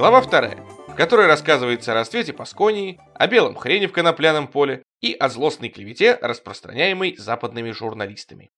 Глава вторая, которой рассказывается о расцвете Пасконии, о белом хрене в конопляном поле и о злостной клевете, распространяемой западными журналистами.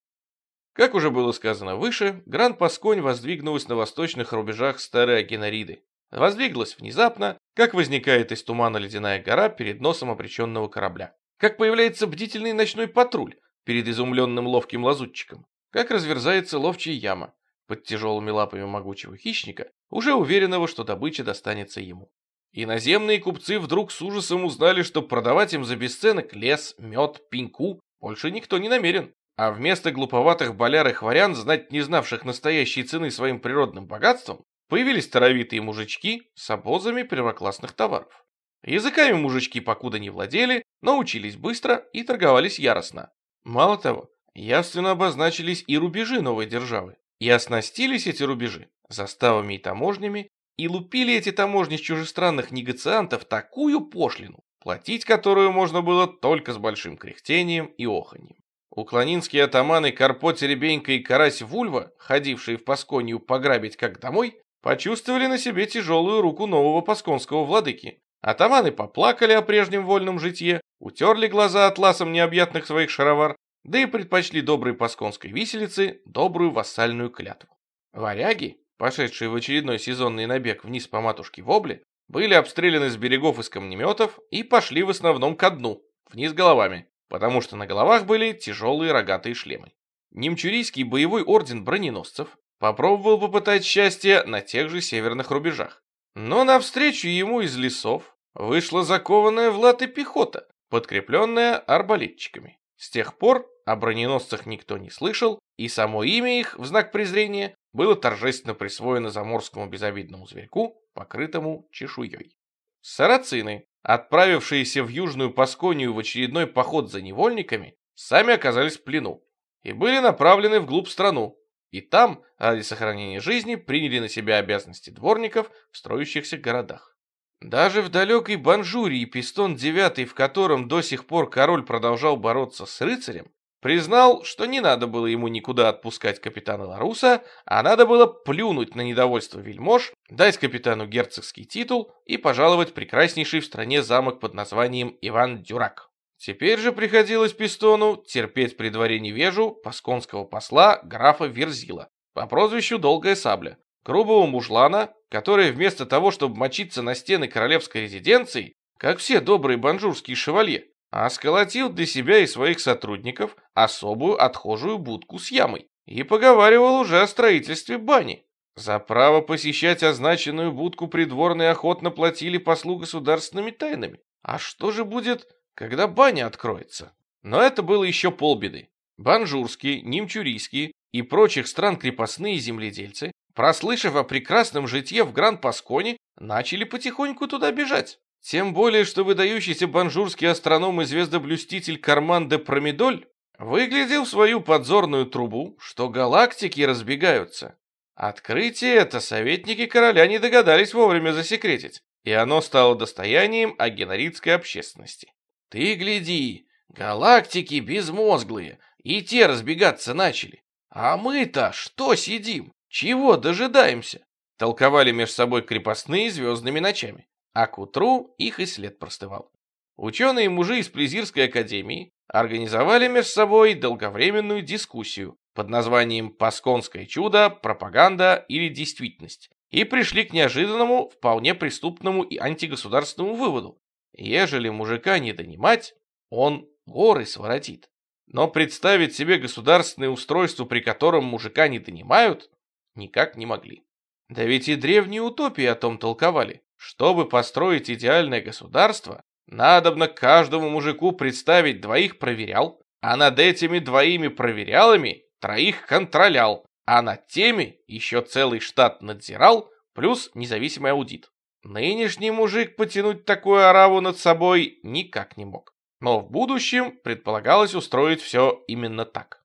Как уже было сказано выше, Гранд Пасконь воздвигнулась на восточных рубежах старой Агенариды. Воздвиглась внезапно, как возникает из тумана ледяная гора перед носом обреченного корабля. Как появляется бдительный ночной патруль перед изумленным ловким лазутчиком. Как разверзается ловчая яма под тяжелыми лапами могучего хищника, уже уверенного, что добыча достанется ему. Иноземные купцы вдруг с ужасом узнали, что продавать им за бесценок лес, мед, пеньку больше никто не намерен. А вместо глуповатых боляр и хворян, знать не знавших настоящей цены своим природным богатством, появились таровитые мужички с обозами первоклассных товаров. Языками мужички покуда не владели, но учились быстро и торговались яростно. Мало того, явственно обозначились и рубежи новой державы. И оснастились эти рубежи заставами и таможнями, и лупили эти таможни с чужестранных негациантов такую пошлину, платить которую можно было только с большим кряхтением и оханьем. Уклонинские атаманы Карпо Теребенька и Карась Вульва, ходившие в Пасконию пограбить как домой, почувствовали на себе тяжелую руку нового пасконского владыки. Атаманы поплакали о прежнем вольном житье, утерли глаза атласом необъятных своих шаровар да и предпочли доброй пасконской виселице добрую вассальную клятву. Варяги, пошедшие в очередной сезонный набег вниз по матушке Вобле, были обстреляны с берегов из камнеметов и пошли в основном ко дну, вниз головами, потому что на головах были тяжелые рогатые шлемы. Немчурийский боевой орден броненосцев попробовал попытать счастье на тех же северных рубежах. Но навстречу ему из лесов вышла закованная в латы пехота, подкрепленная арбалетчиками. С тех пор о броненосцах никто не слышал, и само имя их, в знак презрения, было торжественно присвоено заморскому безобидному зверьку, покрытому чешуей. Сарацины, отправившиеся в Южную Пасконию в очередной поход за невольниками, сами оказались в плену и были направлены вглубь страну, и там, ради сохранения жизни, приняли на себя обязанности дворников в строящихся городах. Даже в далекой Банжурии Пистон IX, в котором до сих пор король продолжал бороться с рыцарем, признал, что не надо было ему никуда отпускать капитана Ларуса, а надо было плюнуть на недовольство вельмож, дать капитану герцогский титул и пожаловать прекраснейший в стране замок под названием Иван Дюрак. Теперь же приходилось Пистону терпеть при дворе невежу пасконского посла графа Верзила по прозвищу Долгая Сабля, грубого мужлана, который вместо того, чтобы мочиться на стены королевской резиденции, как все добрые банжурские шевалье, а сколотил для себя и своих сотрудников особую отхожую будку с ямой и поговаривал уже о строительстве бани. За право посещать означенную будку придворные охотно платили послу государственными тайнами. А что же будет, когда баня откроется? Но это было еще полбеды. Банжурские, Нимчурийские и прочих стран крепостные земледельцы, прослышав о прекрасном житье в Гран-Пасконе, начали потихоньку туда бежать. Тем более, что выдающийся банжурский астроном и звездоблюститель Карман де Промедоль выглядел в свою подзорную трубу, что галактики разбегаются. Открытие это советники короля не догадались вовремя засекретить, и оно стало достоянием агеноритской общественности. Ты гляди, галактики безмозглые, и те разбегаться начали. А мы-то что сидим? Чего дожидаемся? Толковали между собой крепостные звездными ночами а к утру их и след простывал. Ученые-мужи из Плезирской академии организовали между собой долговременную дискуссию под названием «Пасконское чудо, пропаганда или действительность» и пришли к неожиданному, вполне преступному и антигосударственному выводу. Ежели мужика не донимать, он горы своротит. Но представить себе государственное устройство, при котором мужика не донимают, никак не могли. Да ведь и древние утопии о том толковали. Чтобы построить идеальное государство, надобно каждому мужику представить двоих проверял, а над этими двоими проверялами троих контролял, а над теми еще целый штат надзирал, плюс независимый аудит. Нынешний мужик потянуть такую ораву над собой никак не мог. Но в будущем предполагалось устроить все именно так.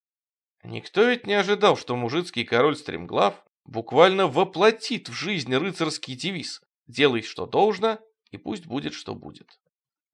Никто ведь не ожидал, что мужицкий король Стремглав буквально воплотит в жизнь рыцарский девиз «Делай, что должно, и пусть будет, что будет».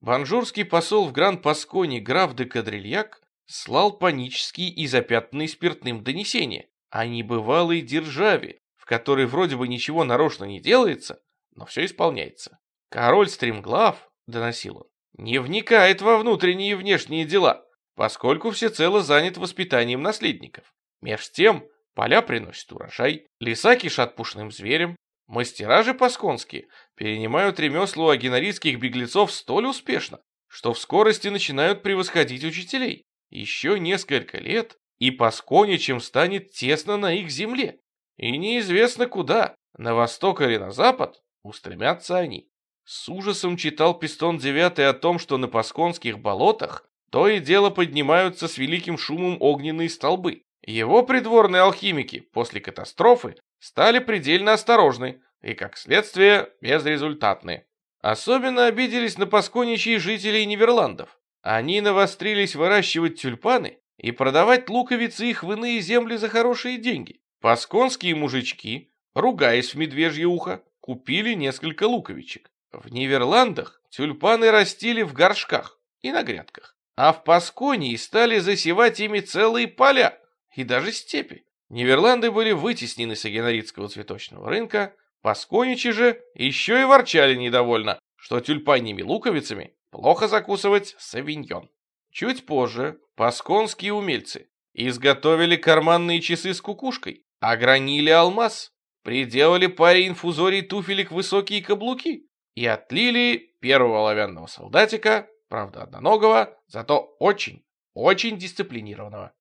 Банжурский посол в Гран-Пасконе граф де Кадрильяк слал панические и запятнанные спиртным донесения о небывалой державе, в которой вроде бы ничего нарочно не делается, но все исполняется. Король Стремглав, доносил он, не вникает во внутренние и внешние дела, поскольку всецело занят воспитанием наследников. Меж тем, поля приносят урожай, леса кишат пушным зверем, мастера же пасконские перенимают ремесло агенорийских беглецов столь успешно, что в скорости начинают превосходить учителей. Еще несколько лет, и пасконичем станет тесно на их земле. И неизвестно куда, на восток или на запад, устремятся они. С ужасом читал Пистон Девятый о том, что на пасконских болотах то и дело поднимаются с великим шумом огненные столбы. Его придворные алхимики после катастрофы стали предельно осторожны и, как следствие, безрезультатны. Особенно обиделись на пасконичьи жителей Нидерландов. Они навострились выращивать тюльпаны и продавать луковицы их в иные земли за хорошие деньги. Пасконские мужички, ругаясь в медвежье ухо, купили несколько луковичек. В Нидерландах тюльпаны растили в горшках и на грядках, а в Пасконии стали засевать ими целые поля и даже степи. Нидерланды были вытеснены с агеноритского цветочного рынка, Пасконичи же еще и ворчали недовольно, что тюльпанными луковицами плохо закусывать савиньон. Чуть позже пасконские умельцы изготовили карманные часы с кукушкой, огранили алмаз, приделали паре инфузорий туфелек высокие каблуки и отлили первого оловянного солдатика, правда одноногого, зато очень, очень дисциплинированного.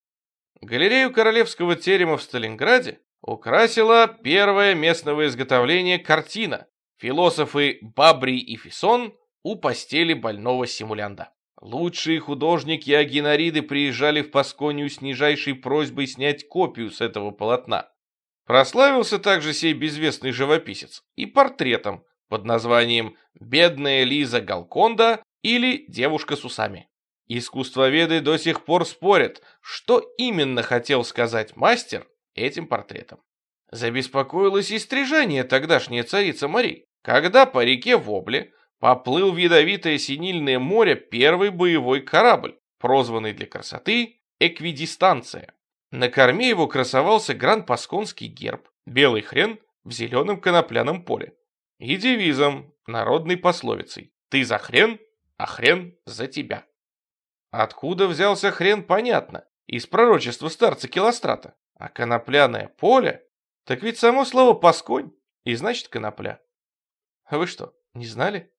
Галерею королевского терема в Сталинграде украсила первое местного изготовления картина «Философы Бабри и Фисон у постели больного симулянда». Лучшие художники Агинариды приезжали в Пасконию с нижайшей просьбой снять копию с этого полотна. Прославился также сей безвестный живописец и портретом под названием «Бедная Лиза Галконда» или «Девушка с усами». Искусствоведы до сих пор спорят, что именно хотел сказать мастер этим портретом. Забеспокоилась и стрижание тогдашняя царица Мари, когда по реке Вобле поплыл в ядовитое синильное море первый боевой корабль, прозванный для красоты «Эквидистанция». На корме его красовался гран-пасконский герб, белый хрен в зеленом конопляном поле. И девизом, народной пословицей «Ты за хрен, а хрен за тебя». Откуда взялся хрен, понятно, из пророчества старца Келострата. А конопляное поле? Так ведь само слово «пасконь» и значит конопля. А вы что, не знали?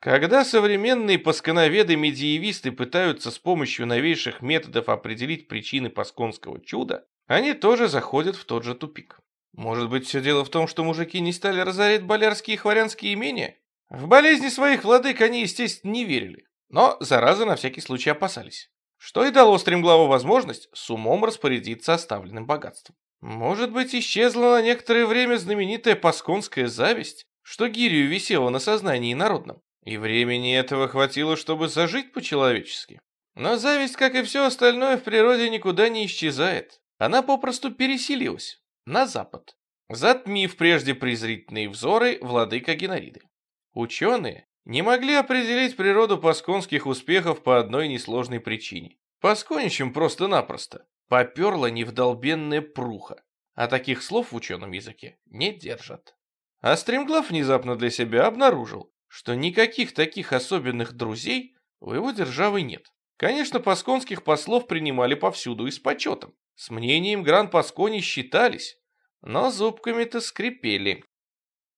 Когда современные пасконоведы-медиевисты пытаются с помощью новейших методов определить причины пасконского чуда, они тоже заходят в тот же тупик. Может быть, все дело в том, что мужики не стали разорять болярские и хворянские имения? В болезни своих владык они, естественно, не верили, но заразы на всякий случай опасались, что и дало стремглаву возможность с умом распорядиться оставленным богатством. Может быть, исчезла на некоторое время знаменитая пасконская зависть, что гирью висела на сознании народном. И времени этого хватило, чтобы зажить по-человечески. Но зависть, как и все остальное в природе, никуда не исчезает. Она попросту переселилась на запад, затмив прежде презрительные взоры владыка Генориды. Ученые не могли определить природу пасконских успехов по одной несложной причине. Пасконичем просто-напросто поперла невдолбенная пруха, а таких слов в ученом языке не держат. А Стремглав внезапно для себя обнаружил, что никаких таких особенных друзей у его державы нет. Конечно, пасконских послов принимали повсюду и с почетом. С мнением Гран-Паскони считались, но зубками-то скрипели.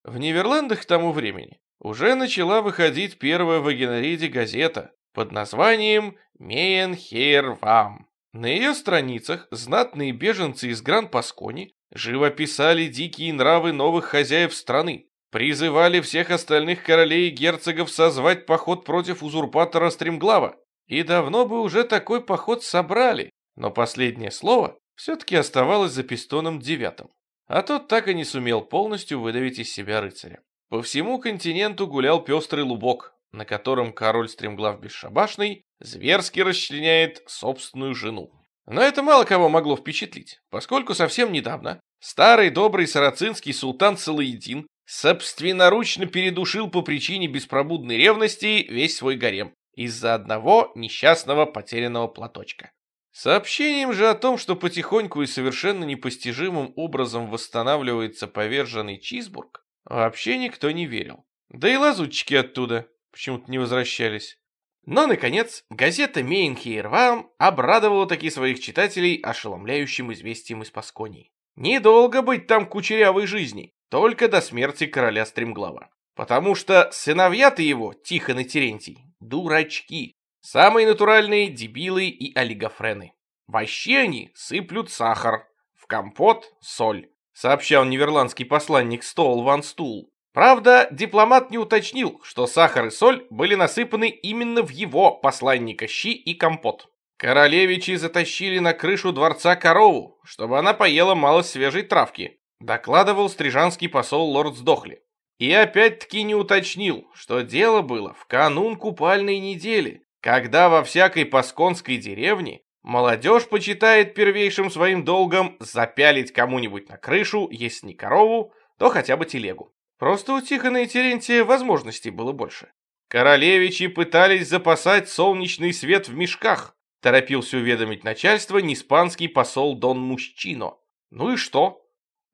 В Нидерландах к тому времени уже начала выходить первая в Агенариде газета под названием «Мейенхейр-Вам». На ее страницах знатные беженцы из Гран-Паскони живописали дикие нравы новых хозяев страны, призывали всех остальных королей и герцогов созвать поход против узурпатора Стремглава. И давно бы уже такой поход собрали, но последнее слово все-таки оставалось за Пистоном девятым. А тот так и не сумел полностью выдавить из себя рыцаря. По всему континенту гулял пестрый лубок, на котором король Стремглав Бесшабашный зверски расчленяет собственную жену. Но это мало кого могло впечатлить, поскольку совсем недавно старый добрый сарацинский султан Салаедин собственноручно передушил по причине беспробудной ревности весь свой гарем из-за одного несчастного потерянного платочка. Сообщением же о том, что потихоньку и совершенно непостижимым образом восстанавливается поверженный Чизбург, вообще никто не верил. Да и лазутчики оттуда почему-то не возвращались. Но, наконец, газета Мейнхейрвам обрадовала таки своих читателей ошеломляющим известием из Пасконии. Недолго быть там кучерявой жизни, только до смерти короля Стремглава. Потому что сыновья-то его, Тихон и Терентий, дурачки. Самые натуральные дебилы и олигофрены. Вообще они сыплют сахар, в компот соль, сообщал нидерландский посланник Стоул Ван Стул. Правда, дипломат не уточнил, что сахар и соль были насыпаны именно в его посланника щи и компот. Королевичи затащили на крышу дворца корову, чтобы она поела мало свежей травки, докладывал стрижанский посол лорд Сдохли. И опять-таки не уточнил, что дело было в канун купальной недели, когда во всякой пасконской деревне молодежь почитает первейшим своим долгом запялить кому-нибудь на крышу, если не корову, то хотя бы телегу. Просто у Тихона и Терентия возможностей было больше. Королевичи пытались запасать солнечный свет в мешках, торопился уведомить начальство неспанский посол Дон Мужчино. Ну и что?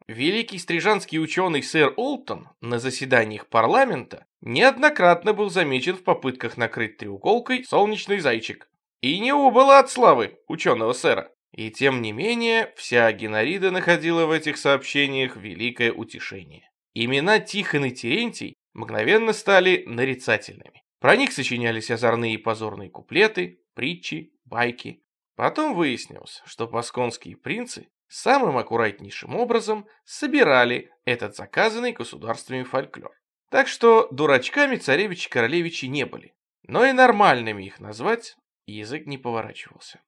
Великий стрижанский ученый сэр Олтон на заседаниях парламента неоднократно был замечен в попытках накрыть треуголкой солнечный зайчик. И не убыло от славы ученого сэра. И тем не менее, вся Генарида находила в этих сообщениях великое утешение. Имена Тихон и Терентий мгновенно стали нарицательными. Про них сочинялись озорные и позорные куплеты, притчи, байки. Потом выяснилось, что пасконские принцы самым аккуратнейшим образом собирали этот заказанный государствами фольклор. Так что дурачками царевичи-королевичи не были. Но и нормальными их назвать язык не поворачивался.